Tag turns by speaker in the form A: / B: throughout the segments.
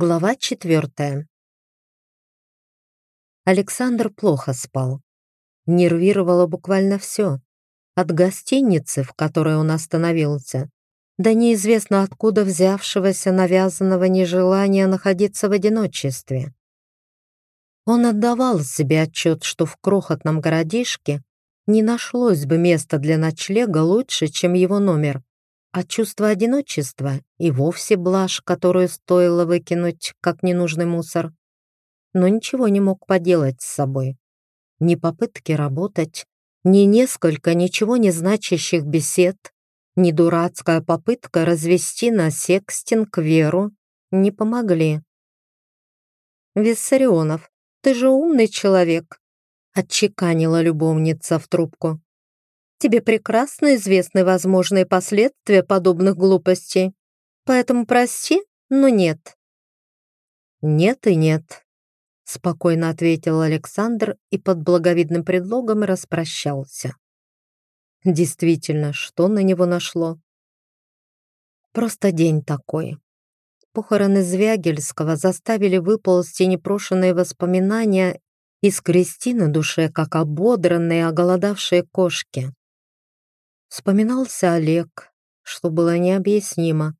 A: Глава четвертая. Александр плохо спал. Нервировало буквально все. От гостиницы, в которой он остановился, до неизвестно откуда взявшегося навязанного нежелания находиться в одиночестве. Он отдавал себе отчет, что в крохотном городишке не нашлось бы места для ночлега лучше, чем его номер, а чувство одиночества и вовсе блажь, которую стоило выкинуть, как ненужный мусор. Но ничего не мог поделать с собой. Ни попытки работать, ни несколько ничего не значащих бесед, ни дурацкая попытка развести на секстинг Веру не помогли. «Виссарионов, ты же умный человек», — отчеканила любовница в трубку. Тебе прекрасно известны возможные последствия подобных глупостей. Поэтому прости, но нет». «Нет и нет», — спокойно ответил Александр и под благовидным предлогом распрощался. Действительно, что на него нашло? Просто день такой. Похороны Звягельского заставили выползти непрошенные воспоминания и скрести на душе, как ободранные, оголодавшие кошки. Вспоминался Олег, что было необъяснимо.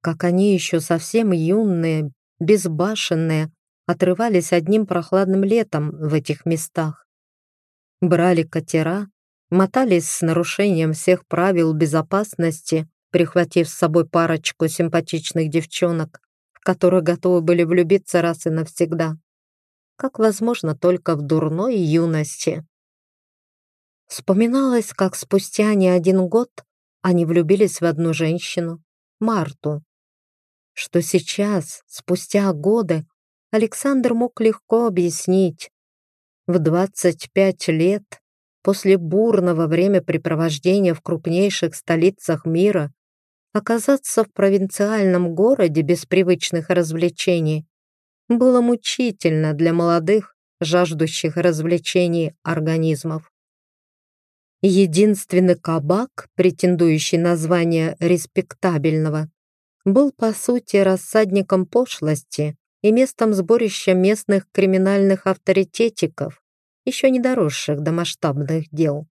A: Как они еще совсем юные, безбашенные, отрывались одним прохладным летом в этих местах. Брали катера, мотались с нарушением всех правил безопасности, прихватив с собой парочку симпатичных девчонок, в которых готовы были влюбиться раз и навсегда. Как возможно только в дурной юности. Вспоминалось, как спустя не один год они влюбились в одну женщину, Марту. Что сейчас, спустя годы, Александр мог легко объяснить. В 25 лет, после бурного времяпрепровождения в крупнейших столицах мира, оказаться в провинциальном городе без привычных развлечений было мучительно для молодых, жаждущих развлечений организмов. Единственный кабак, претендующий на звание респектабельного, был по сути рассадником пошлости и местом сборища местных криминальных авторитетиков, еще не доросших до масштабных дел.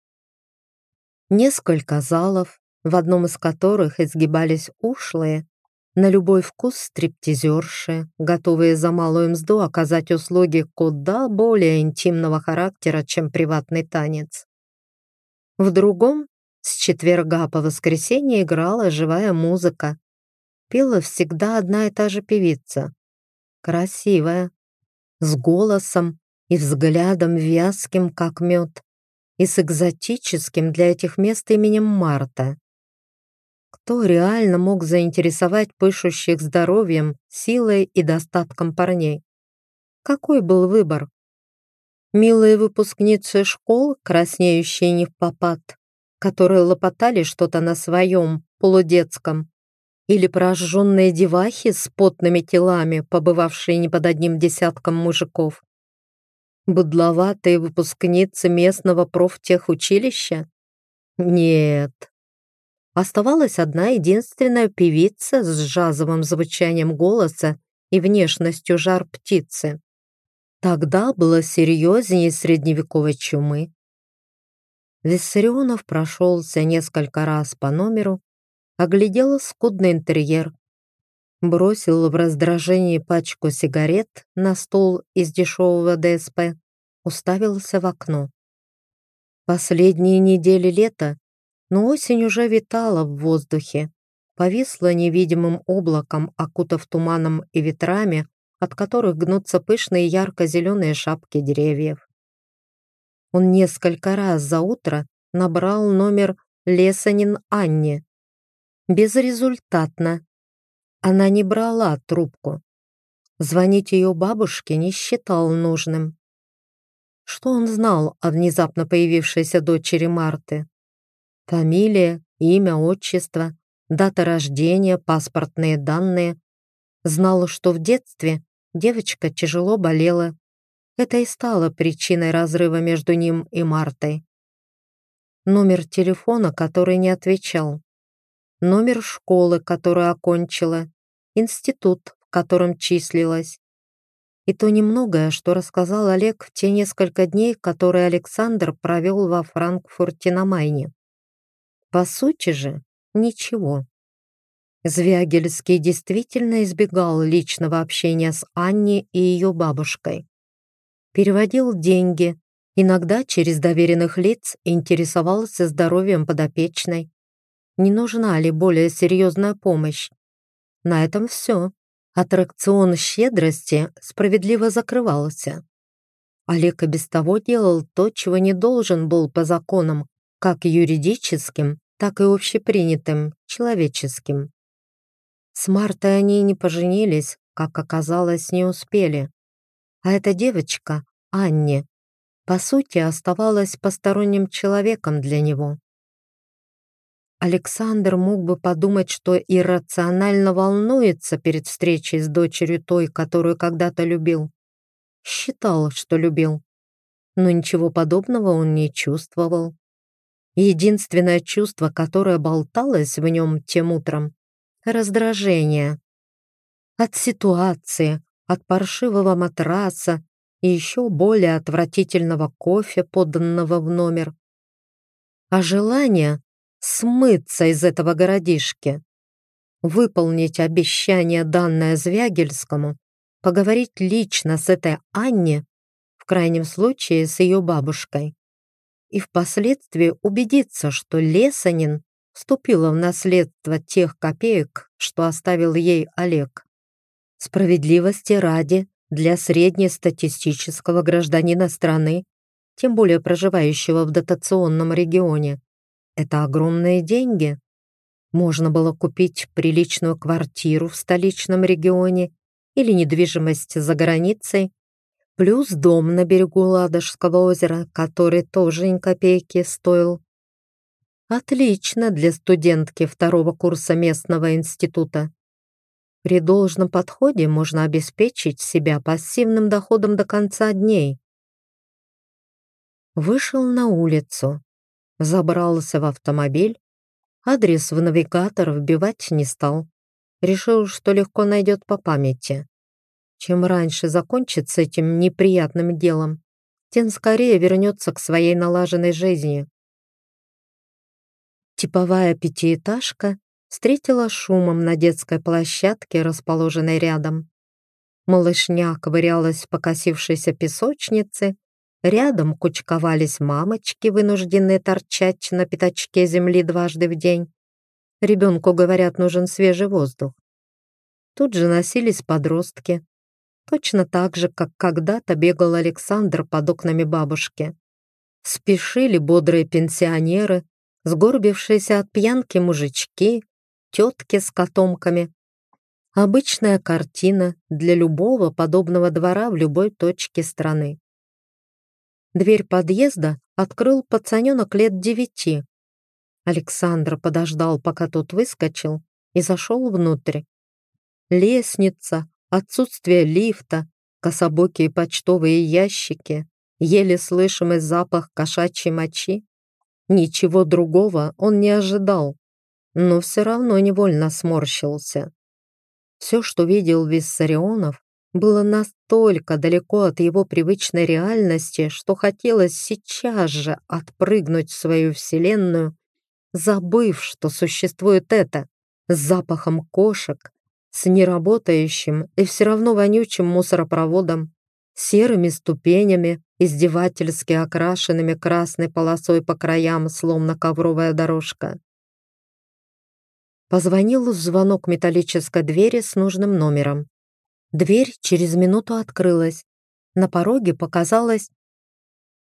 A: Несколько залов, в одном из которых изгибались ушлые, на любой вкус стриптизерши, готовые за малую мзду оказать услуги куда более интимного характера, чем приватный танец. В другом с четверга по воскресенье играла живая музыка. Пела всегда одна и та же певица. Красивая, с голосом и взглядом вязким, как мед, и с экзотическим для этих мест именем Марта. Кто реально мог заинтересовать пышущих здоровьем, силой и достатком парней? Какой был выбор? Милые выпускницы школ, краснеющие не в попад, которые лопотали что-то на своем, полудетском, или прожженные девахи с потными телами, побывавшие не под одним десятком мужиков. Будловатые выпускницы местного профтехучилища? Нет. Оставалась одна единственная певица с джазовым звучанием голоса и внешностью жар птицы. Тогда было серьезнее средневековой чумы. Виссарионов прошелся несколько раз по номеру, оглядел скудный интерьер, бросил в раздражении пачку сигарет на стол из дешевого ДСП, уставился в окно. Последние недели лета, но осень уже витала в воздухе, повисла невидимым облаком, окутав туманом и ветрами, от которых гнутся пышные ярко-зеленые шапки деревьев. Он несколько раз за утро набрал номер Лесанин Анне. Безрезультатно. Она не брала трубку. Звонить ее бабушке не считал нужным. Что он знал о внезапно появившейся дочери Марты? Фамилия, имя, отчество, дата рождения, паспортные данные. Знал, что в детстве Девочка тяжело болела. Это и стало причиной разрыва между ним и Мартой. Номер телефона, который не отвечал. Номер школы, которую окончила. Институт, в котором числилась. И то немногое, что рассказал Олег в те несколько дней, которые Александр провел во Франкфурте на Майне. По сути же, ничего. Звягельский действительно избегал личного общения с Анней и ее бабушкой. Переводил деньги, иногда через доверенных лиц интересовался здоровьем подопечной. Не нужна ли более серьезная помощь? На этом все. Аттракцион щедрости справедливо закрывался. Олег и без того делал то, чего не должен был по законам, как юридическим, так и общепринятым, человеческим. С Мартой они не поженились, как оказалось, не успели. А эта девочка, Анне, по сути, оставалась посторонним человеком для него. Александр мог бы подумать, что иррационально волнуется перед встречей с дочерью той, которую когда-то любил. Считал, что любил. Но ничего подобного он не чувствовал. Единственное чувство, которое болталось в нем тем утром, раздражение. От ситуации, от паршивого матраса и еще более отвратительного кофе, поданного в номер. А желание смыться из этого городишки, выполнить обещание, данное Звягельскому, поговорить лично с этой Анне, в крайнем случае с ее бабушкой, и впоследствии убедиться, что Лесанин вступила в наследство тех копеек, что оставил ей Олег. Справедливости ради, для среднестатистического гражданина страны, тем более проживающего в дотационном регионе, это огромные деньги. Можно было купить приличную квартиру в столичном регионе или недвижимость за границей, плюс дом на берегу Ладожского озера, который тоже ни копейки стоил. Отлично для студентки второго курса местного института. При должном подходе можно обеспечить себя пассивным доходом до конца дней. Вышел на улицу, забрался в автомобиль, адрес в навигатор вбивать не стал. Решил, что легко найдет по памяти. Чем раньше закончит с этим неприятным делом, тем скорее вернется к своей налаженной жизни. Типовая пятиэтажка встретила шумом на детской площадке, расположенной рядом. Малышня ковырялась в покосившейся песочнице, рядом кучковались мамочки, вынужденные торчать на пятачке земли дважды в день. Ребенку, говорят, нужен свежий воздух. Тут же носились подростки. Точно так же, как когда-то бегал Александр под окнами бабушки. Спешили бодрые пенсионеры, сгорбившиеся от пьянки мужички, тетки с котомками. Обычная картина для любого подобного двора в любой точке страны. Дверь подъезда открыл пацаненок лет девяти. Александр подождал, пока тот выскочил, и зашел внутрь. Лестница, отсутствие лифта, кособокие почтовые ящики, еле слышимый запах кошачьей мочи. Ничего другого он не ожидал, но все равно невольно сморщился. Все, что видел Виссарионов, было настолько далеко от его привычной реальности, что хотелось сейчас же отпрыгнуть в свою вселенную, забыв, что существует это, с запахом кошек, с неработающим и все равно вонючим мусоропроводом, серыми ступенями, издевательски окрашенными красной полосой по краям, словно ковровая дорожка. Позвонил звонок металлической двери с нужным номером. Дверь через минуту открылась. На пороге показалась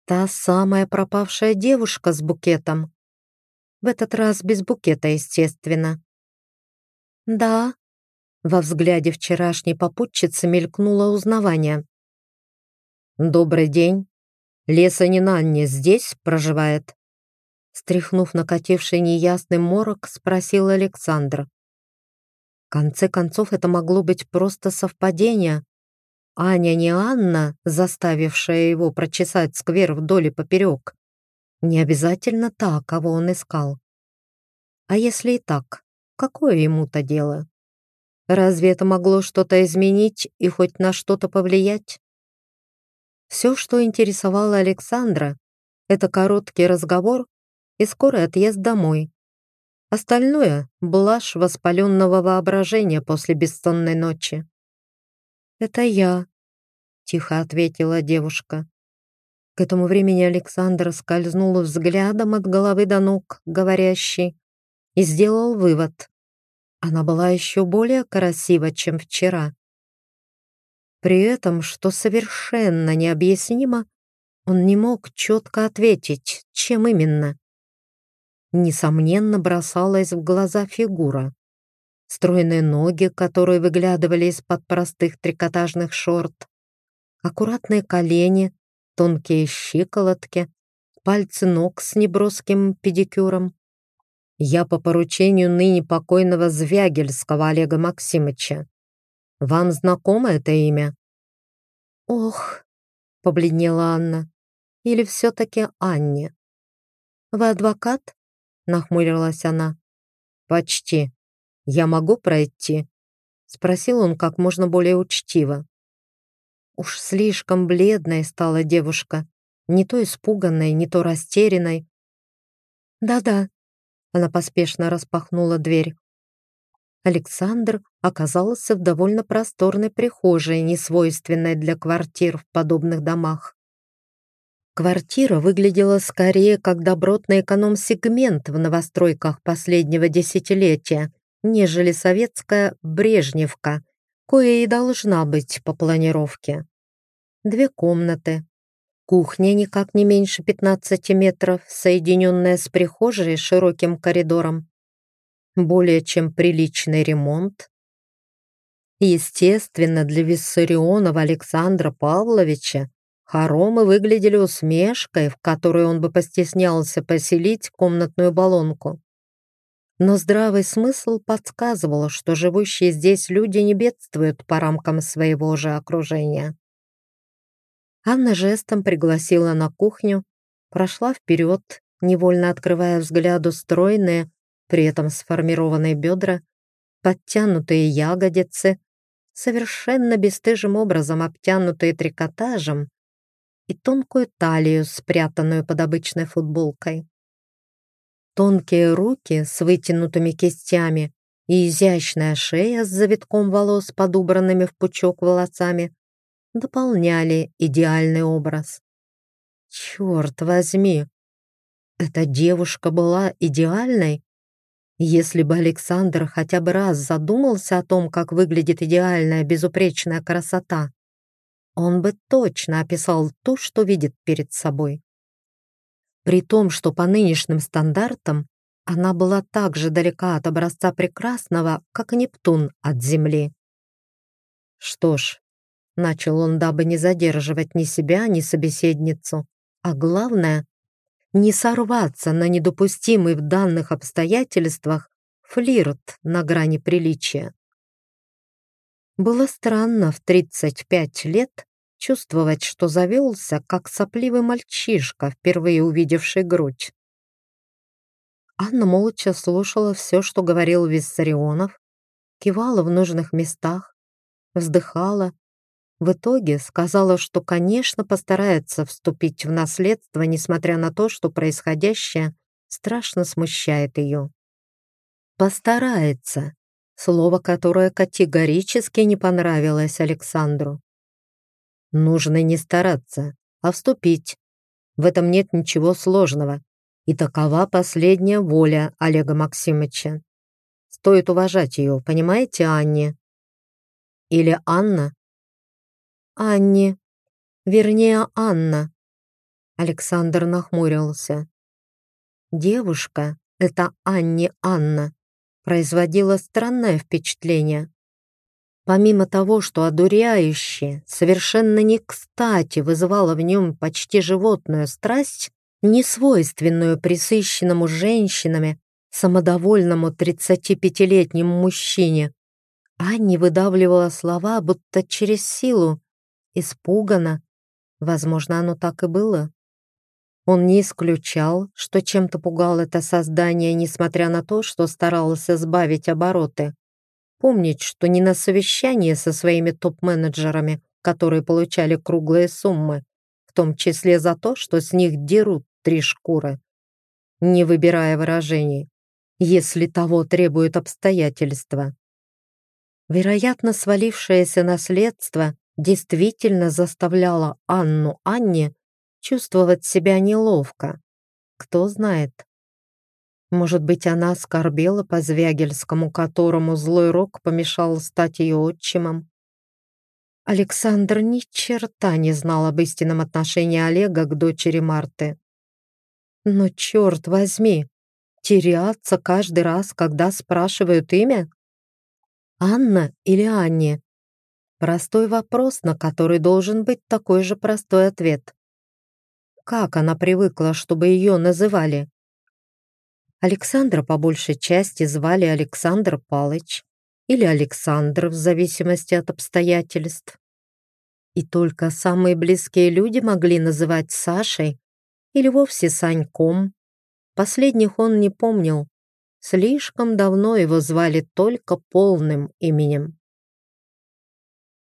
A: та самая пропавшая девушка с букетом. В этот раз без букета, естественно. «Да», — во взгляде вчерашней попутчицы мелькнуло узнавание. «Добрый день. Леса Нинанне здесь проживает?» Стряхнув накативший неясный морок, спросил Александр. В конце концов, это могло быть просто совпадение. Аня не Анна, заставившая его прочесать сквер вдоль и поперек. Не обязательно та, кого он искал. А если и так, какое ему-то дело? Разве это могло что-то изменить и хоть на что-то повлиять? Все, что интересовало Александра, это короткий разговор и скорый отъезд домой. Остальное — блажь воспаленного воображения после бессонной ночи. «Это я», — тихо ответила девушка. К этому времени Александр скользнул взглядом от головы до ног, говорящий, и сделал вывод. Она была еще более красива, чем вчера. При этом, что совершенно необъяснимо, он не мог четко ответить, чем именно. Несомненно, бросалась в глаза фигура. Стройные ноги, которые выглядывали из-под простых трикотажных шорт, аккуратные колени, тонкие щиколотки, пальцы ног с неброским педикюром. Я по поручению ныне покойного Звягельского Олега Максимыча. Вам знакомо это имя? Ох, побледнела Анна. Или все-таки Анне? Вы адвокат? Нахмурилась она. Почти. Я могу пройти? Спросил он как можно более учтиво. Уж слишком бледной стала девушка, не то испуганной, не то растерянной. «Да-да», — она поспешно распахнула дверь. Александр оказался в довольно просторной прихожей, несвойственной для квартир в подобных домах. Квартира выглядела скорее как добротный эконом-сегмент в новостройках последнего десятилетия, нежели советская Брежневка, кое и должна быть по планировке. Две комнаты. Кухня никак не меньше 15 метров, соединенная с прихожей широким коридором. Более чем приличный ремонт. Естественно, для Виссарионова Александра Павловича хоромы выглядели усмешкой, в которую он бы постеснялся поселить комнатную баллонку но здравый смысл подсказывал, что живущие здесь люди не бедствуют по рамкам своего же окружения. Анна жестом пригласила на кухню, прошла вперед, невольно открывая взгляду стройные, при этом сформированные бедра, подтянутые ягодицы, совершенно бесстыжим образом обтянутые трикотажем и тонкую талию, спрятанную под обычной футболкой. Тонкие руки с вытянутыми кистями и изящная шея с завитком волос под убранными в пучок волосами дополняли идеальный образ. Черт возьми! Эта девушка была идеальной? Если бы Александр хотя бы раз задумался о том, как выглядит идеальная безупречная красота, он бы точно описал то, что видит перед собой при том, что по нынешним стандартам она была так же далека от образца прекрасного, как Нептун от Земли. Что ж, начал он, дабы не задерживать ни себя, ни собеседницу, а главное, не сорваться на недопустимый в данных обстоятельствах флирт на грани приличия. Было странно в 35 лет чувствовать, что завелся, как сопливый мальчишка, впервые увидевший грудь. Анна молча слушала все, что говорил Виссарионов, кивала в нужных местах, вздыхала, в итоге сказала, что, конечно, постарается вступить в наследство, несмотря на то, что происходящее страшно смущает ее. «Постарается», слово, которое категорически не понравилось Александру. Нужно не стараться, а вступить. В этом нет ничего сложного. И такова последняя воля Олега Максимовича. Стоит уважать ее, понимаете, Анне? Или Анна? Анне. Вернее, Анна. Александр нахмурился. Девушка, это Анне Анна, производила странное впечатление. Помимо того, что одуряюще, совершенно не кстати вызывала в нем почти животную страсть, несвойственную присыщенному женщинами, самодовольному 35-летнему мужчине, Анни выдавливала слова, будто через силу, испуганно. Возможно, оно так и было. Он не исключал, что чем-то пугал это создание, несмотря на то, что старался сбавить обороты. помнить, что не на совещании со своими топ-менеджерами, которые получали круглые суммы, в том числе за то, что с них дерут три шкуры, не выбирая выражений, если того требуют обстоятельства. Вероятно, свалившееся наследство действительно заставляло Анну Анне чувствовать себя неловко. Кто знает. Может быть, она скорбела по Звягельскому, которому злой рок помешал стать ее отчимом. Александр ни черта не знал об истинном отношении Олега к дочери Марты. Но черт возьми, теряться каждый раз, когда спрашивают имя? Анна или Анне? Простой вопрос, на который должен быть такой же простой ответ. Как она привыкла, чтобы ее называли? Александра по большей части звали Александр Палыч или Александр в зависимости от обстоятельств. И только самые близкие люди могли называть Сашей или вовсе Саньком. Последних он не помнил. Слишком давно его звали только полным именем.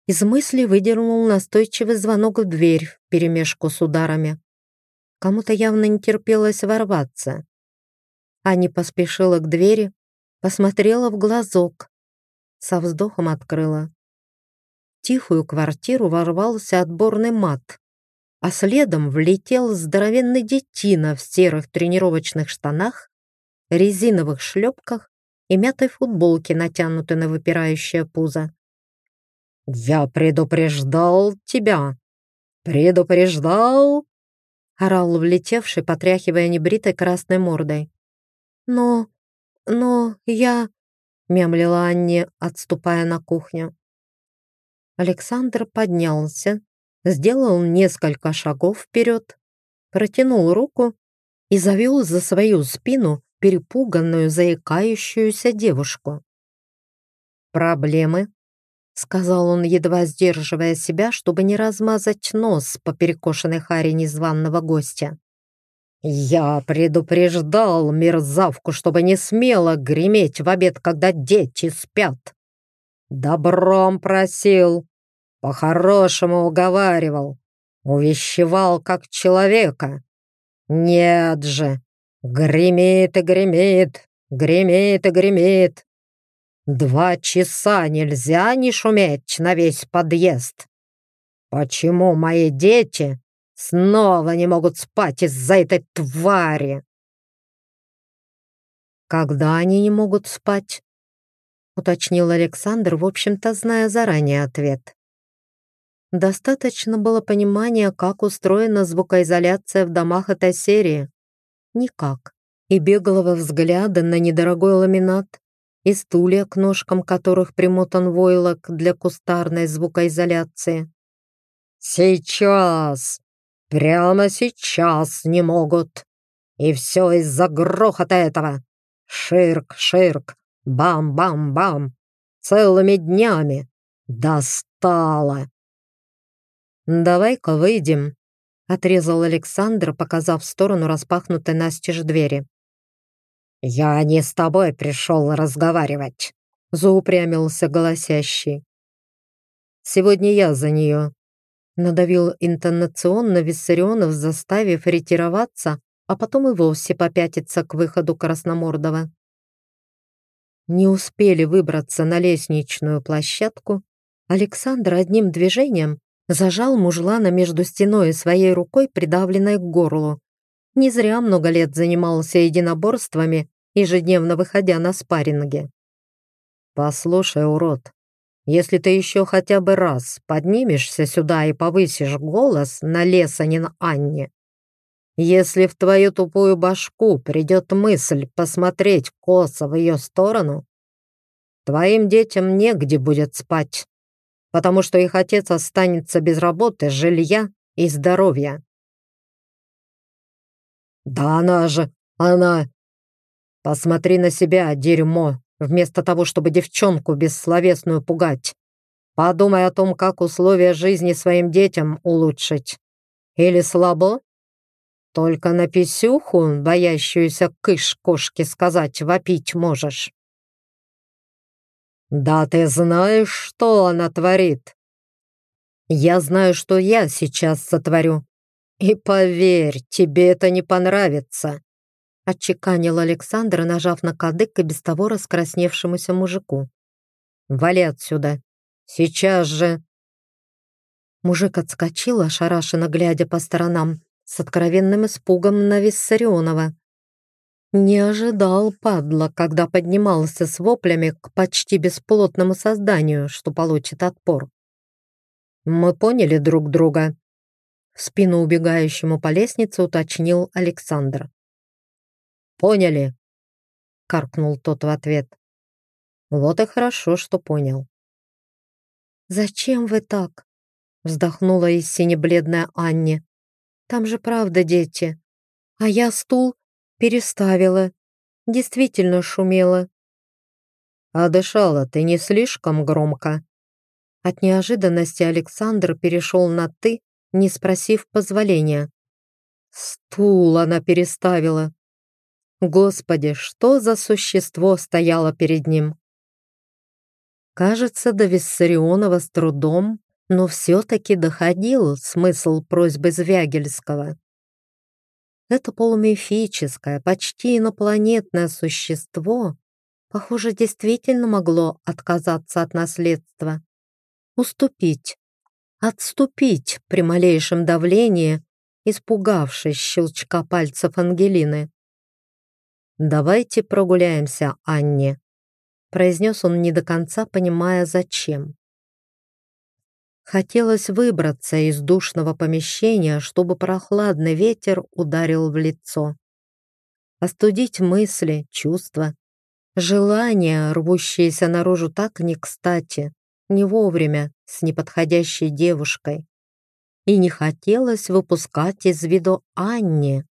A: Из мысли выдернул настойчивый звонок в дверь в перемешку с ударами. Кому-то явно не терпелось ворваться. Аня поспешила к двери, посмотрела в глазок, со вздохом открыла. В тихую квартиру ворвался отборный мат, а следом влетел здоровенный детина в серых тренировочных штанах, резиновых шлепках и мятой футболке, натянутой на выпирающее пузо. «Я предупреждал тебя! Предупреждал!» орал влетевший, потряхивая небритой красной мордой. «Но... но я...» — мямлила Анне, отступая на кухню. Александр поднялся, сделал несколько шагов вперед, протянул руку и завел за свою спину перепуганную, заикающуюся девушку. «Проблемы?» — сказал он, едва сдерживая себя, чтобы не размазать нос по перекошенной харе незваного гостя. «Я предупреждал мерзавку, чтобы не смело греметь в обед, когда дети спят. Добром просил, по-хорошему уговаривал, увещевал как человека. Нет же, гремит и гремит, гремит и гремит. Два часа нельзя не шуметь на весь подъезд. Почему мои дети снова не могут спать из-за этой твари?» «Когда они не могут спать?» — уточнил Александр, в общем-то, зная заранее ответ. Достаточно было понимания, как устроена звукоизоляция в домах этой серии. Никак. И беглого взгляда на недорогой ламинат, и стулья, к ножкам которых примотан войлок для кустарной звукоизоляции. «Сейчас! Прямо сейчас не могут! И все из-за грохота этого! Ширк, ширк, бам-бам-бам! Целыми днями! Достало!» «Давай-ка выйдем», — отрезал Александр, показав в сторону распахнутой настежь двери. «Я не с тобой пришел разговаривать», — заупрямился голосящий. «Сегодня я за нее», — надавил интонационно Виссарионов, заставив ретироваться, а потом и вовсе попятиться к выходу Красномордова. Не успели выбраться на лестничную площадку, Александр одним движением зажал мужлана между стеной и своей рукой, придавленной к горлу. Не зря много лет занимался единоборствами, ежедневно выходя на спарринги. «Послушай, урод, если ты еще хотя бы раз поднимешься сюда и повысишь голос на Лесанин Анне, если в твою тупую башку придет мысль посмотреть косо в ее сторону, твоим детям негде будет спать, потому что их отец останется без работы, жилья и здоровья. «Да она же, она...» «Посмотри на себя, дерьмо, вместо того, чтобы девчонку бессловесную пугать. Подумай о том, как условия жизни своим детям улучшить. Или слабо? Только на писюху, боящуюся кыш кошки сказать, вопить можешь». «Да ты знаешь, что она творит?» «Я знаю, что я сейчас сотворю. И поверь, тебе это не понравится», отчеканил Александр, нажав на кадык и без того раскрасневшемуся мужику. «Вали отсюда! Сейчас же!» Мужик отскочил, ошарашенно глядя по сторонам, с откровенным испугом на Виссарионова. Не ожидал, падла, когда поднимался с воплями к почти бесплотному созданию, что получит отпор. «Мы поняли друг друга», — в спину убегающему по лестнице уточнил Александр. «Поняли», — каркнул тот в ответ. «Вот и хорошо, что понял».
B: «Зачем вы так?» — вздохнула и сине-бледная Анне. «Там же правда дети. А я стул переставила. Действительно шумела».
A: «А дышала ты не слишком громко?»
B: От неожиданности Александр перешел на «ты», не спросив позволения.
A: Стул она переставила. Господи, что за существо стояло перед ним? Кажется, до Виссарионова с трудом, но все-таки доходил смысл просьбы Звягельского. Это полумифическое, почти инопланетное существо, похоже, действительно могло отказаться от наследства, уступить, отступить при малейшем давлении, испугавшись щелчка пальцев Ангелины. «Давайте прогуляемся, Анне», — произнес он не до конца, понимая, зачем. Хотелось выбраться из душного помещения, чтобы прохладный ветер ударил в лицо. Остудить мысли, чувства, желания, рвущиеся наружу так не кстати, не вовремя, с неподходящей девушкой. И не хотелось выпускать из виду Анне,